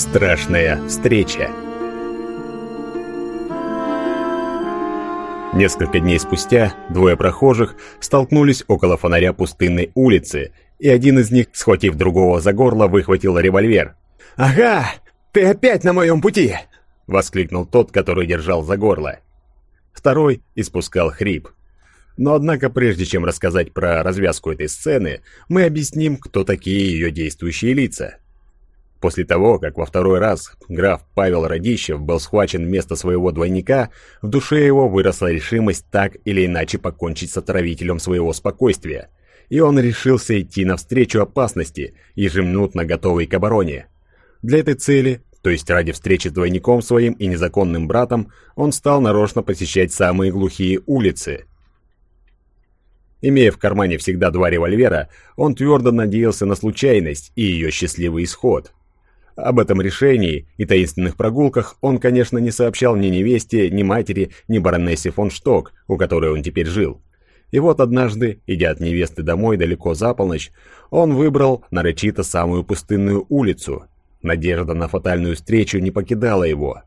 Страшная встреча. Несколько дней спустя двое прохожих столкнулись около фонаря пустынной улицы, и один из них, схватив другого за горло, выхватил револьвер. «Ага, ты опять на моем пути!» — воскликнул тот, который держал за горло. Второй испускал хрип. Но однако, прежде чем рассказать про развязку этой сцены, мы объясним, кто такие ее действующие лица. После того, как во второй раз граф Павел Радищев был схвачен вместо своего двойника, в душе его выросла решимость так или иначе покончить с отравителем своего спокойствия. И он решился идти навстречу опасности, ежеминутно готовый к обороне. Для этой цели, то есть ради встречи с двойником своим и незаконным братом, он стал нарочно посещать самые глухие улицы. Имея в кармане всегда два револьвера, он твердо надеялся на случайность и ее счастливый исход – об этом решении и таинственных прогулках он, конечно, не сообщал ни невесте, ни матери, ни баронессе фон Шток, у которой он теперь жил. И вот однажды, идя от невесты домой далеко за полночь, он выбрал нарочито самую пустынную улицу. Надежда на фатальную встречу не покидала его.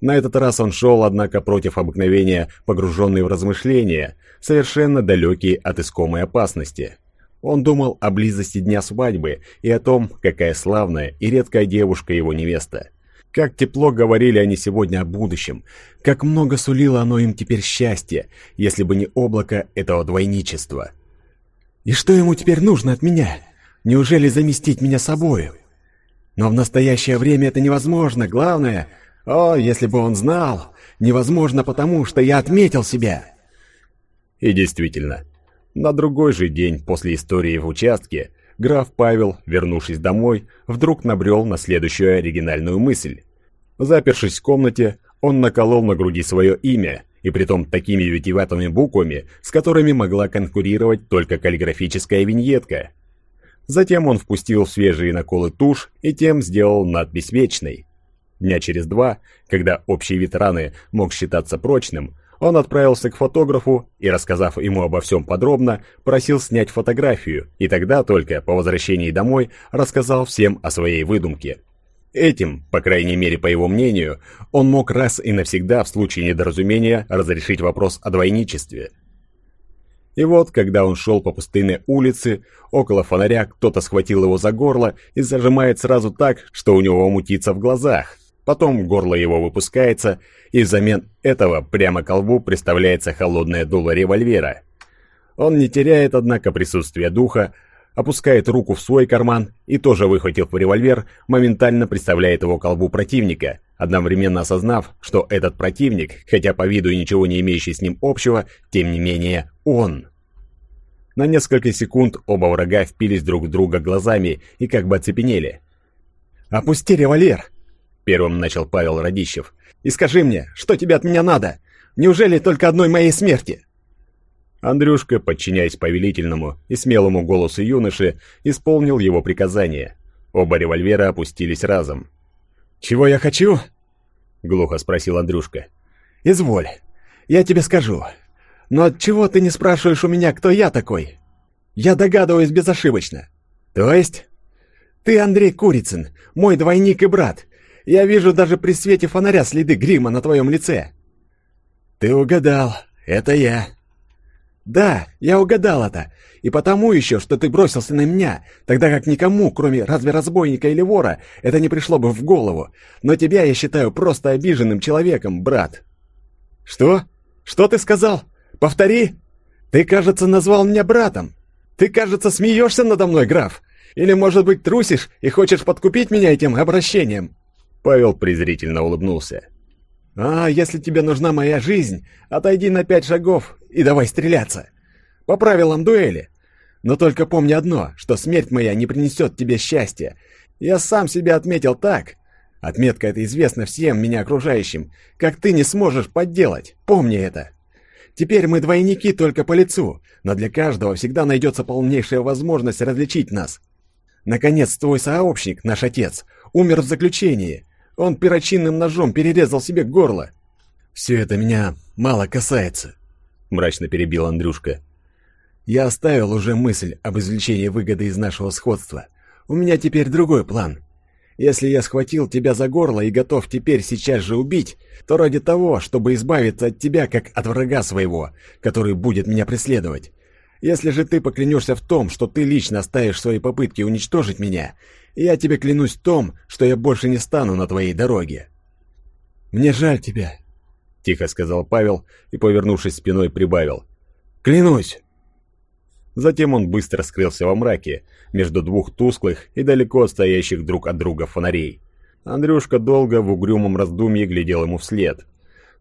На этот раз он шел, однако, против обыкновения, погруженный в размышления, совершенно далекие от искомой опасности. Он думал о близости дня свадьбы и о том, какая славная и редкая девушка его невеста. Как тепло говорили они сегодня о будущем, как много сулило оно им теперь счастья, если бы не облако этого двойничества. И что ему теперь нужно от меня? Неужели заместить меня собою? Но в настоящее время это невозможно, главное... О, если бы он знал! Невозможно потому, что я отметил себя!» И действительно, на другой же день после истории в участке граф Павел, вернувшись домой, вдруг набрел на следующую оригинальную мысль. Запершись в комнате, он наколол на груди свое имя, и притом такими витиеватыми буквами, с которыми могла конкурировать только каллиграфическая виньетка. Затем он впустил в свежие наколы тушь и тем сделал надпись вечной. Дня через два, когда общий вид раны мог считаться прочным, он отправился к фотографу и, рассказав ему обо всем подробно, просил снять фотографию, и тогда только, по возвращении домой, рассказал всем о своей выдумке. Этим, по крайней мере по его мнению, он мог раз и навсегда в случае недоразумения разрешить вопрос о двойничестве. И вот, когда он шел по пустынной улице, около фонаря кто-то схватил его за горло и зажимает сразу так, что у него мутится в глазах. Потом горло его выпускается, и взамен этого прямо к лбу представляется холодное дуло револьвера. Он не теряет, однако, присутствия духа, опускает руку в свой карман и, тоже выхватив револьвер, моментально представляет его колбу противника, одновременно осознав, что этот противник, хотя по виду и ничего не имеющий с ним общего, тем не менее он. На несколько секунд оба врага впились друг в друга глазами и как бы оцепенели. «Опусти револьвер!» Первым начал Павел Радищев. «И скажи мне, что тебе от меня надо? Неужели только одной моей смерти?» Андрюшка, подчиняясь повелительному и смелому голосу юноши, исполнил его приказание. Оба револьвера опустились разом. «Чего я хочу?» — глухо спросил Андрюшка. «Изволь, я тебе скажу. Но от чего ты не спрашиваешь у меня, кто я такой? Я догадываюсь безошибочно. То есть? Ты Андрей Курицын, мой двойник и брат, я вижу даже при свете фонаря следы грима на твоем лице». «Ты угадал. Это я». «Да, я угадал это. И потому еще, что ты бросился на меня, тогда как никому, кроме разве разбойника или вора, это не пришло бы в голову. Но тебя я считаю просто обиженным человеком, брат». «Что? Что ты сказал? Повтори. Ты, кажется, назвал меня братом. Ты, кажется, смеешься надо мной, граф. Или, может быть, трусишь и хочешь подкупить меня этим обращением?» Павел презрительно улыбнулся. «А, если тебе нужна моя жизнь, отойди на пять шагов и давай стреляться. По правилам дуэли. Но только помни одно, что смерть моя не принесет тебе счастья. Я сам себя отметил так. Отметка эта известна всем меня окружающим, как ты не сможешь подделать. Помни это. Теперь мы двойники только по лицу, но для каждого всегда найдется полнейшая возможность различить нас. Наконец, твой сообщник, наш отец, умер в заключении, он перочинным ножом перерезал себе горло. «Все это меня мало касается», — мрачно перебил Андрюшка. «Я оставил уже мысль об извлечении выгоды из нашего сходства. У меня теперь другой план. Если я схватил тебя за горло и готов теперь сейчас же убить, то ради того, чтобы избавиться от тебя как от врага своего, который будет меня преследовать. Если же ты поклянешься в том, что ты лично оставишь свои попытки уничтожить меня, я тебе клянусь том, что я больше не стану на твоей дороге. Мне жаль тебя, тихо сказал Павел и, повернувшись спиной, прибавил: "Клянусь". Затем он быстро скрылся во мраке, между двух тусклых и далеко отстоящих друг от друга фонарей. Андрюшка долго в угрюмом раздумье глядел ему вслед.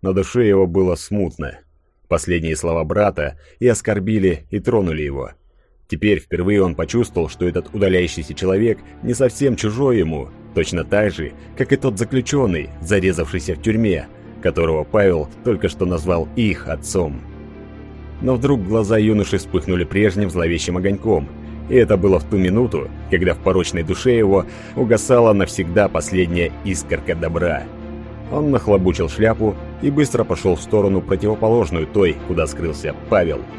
На душе его было смутно. Последние слова брата и оскорбили, и тронули его. Теперь впервые он почувствовал, что этот удаляющийся человек не совсем чужой ему, точно так же, как и тот заключенный, зарезавшийся в тюрьме, которого Павел только что назвал их отцом. Но вдруг глаза юноши вспыхнули прежним зловещим огоньком, и это было в ту минуту, когда в порочной душе его угасала навсегда последняя искорка добра. Он нахлобучил шляпу и быстро пошел в сторону противоположную той, куда скрылся Павел –